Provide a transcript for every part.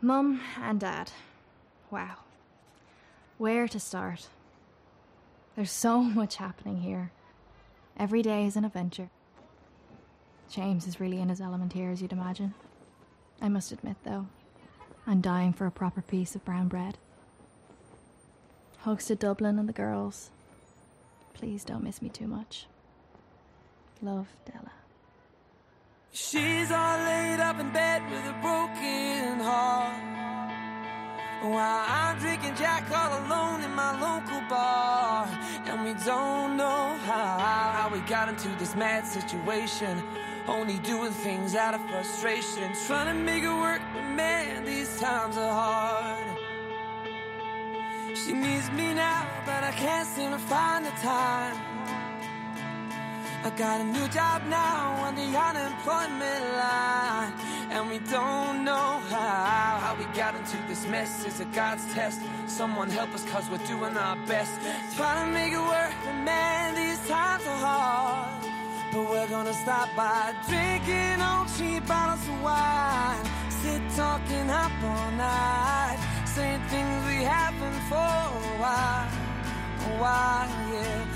Mum and Dad. Wow. Where to start? There's so much happening here. Every day is an adventure. James is really in his element here, as you'd imagine. I must admit, though, I'm dying for a proper piece of brown bread. Hugs to Dublin and the girls. Please don't miss me too much. Love, Della. She's all laid up in bed with a broken heart. While I'm drinking Jack all alone in my local bar. And we don't know how, how we got into this mad situation. Only doing things out of frustration. Trying to make it work, but man, these times are hard. She needs me now, but I can't seem to find the time. I got a new job now on the unemployment line. And we don't know how, how we got into this mess. Is a God's test? Someone help us cause we're doing our best. Trying to make it work, but man, these times are hard. But we're gonna stop by drinking on cheap bottles of wine. Sit talking up all night. Saying things we haven't for a while. A while, yeah.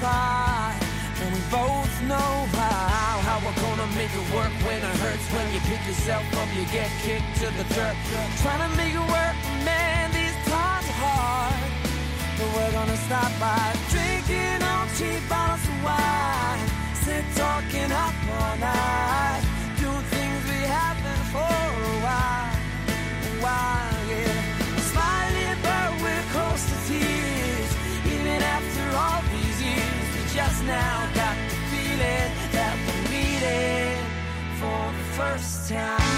Lose. And we both know how, how we're gonna make it work when it hurts. When you pick yourself up, you get kicked to the dirt. Trying to make it work, man, these times are hard. But we're gonna stop by first time.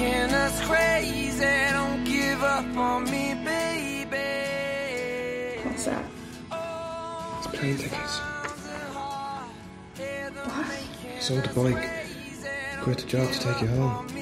Making us crazy. Don't give up on me, baby. What's that? It's plane tickets. What? Sold the bike. Quit the job to take you home.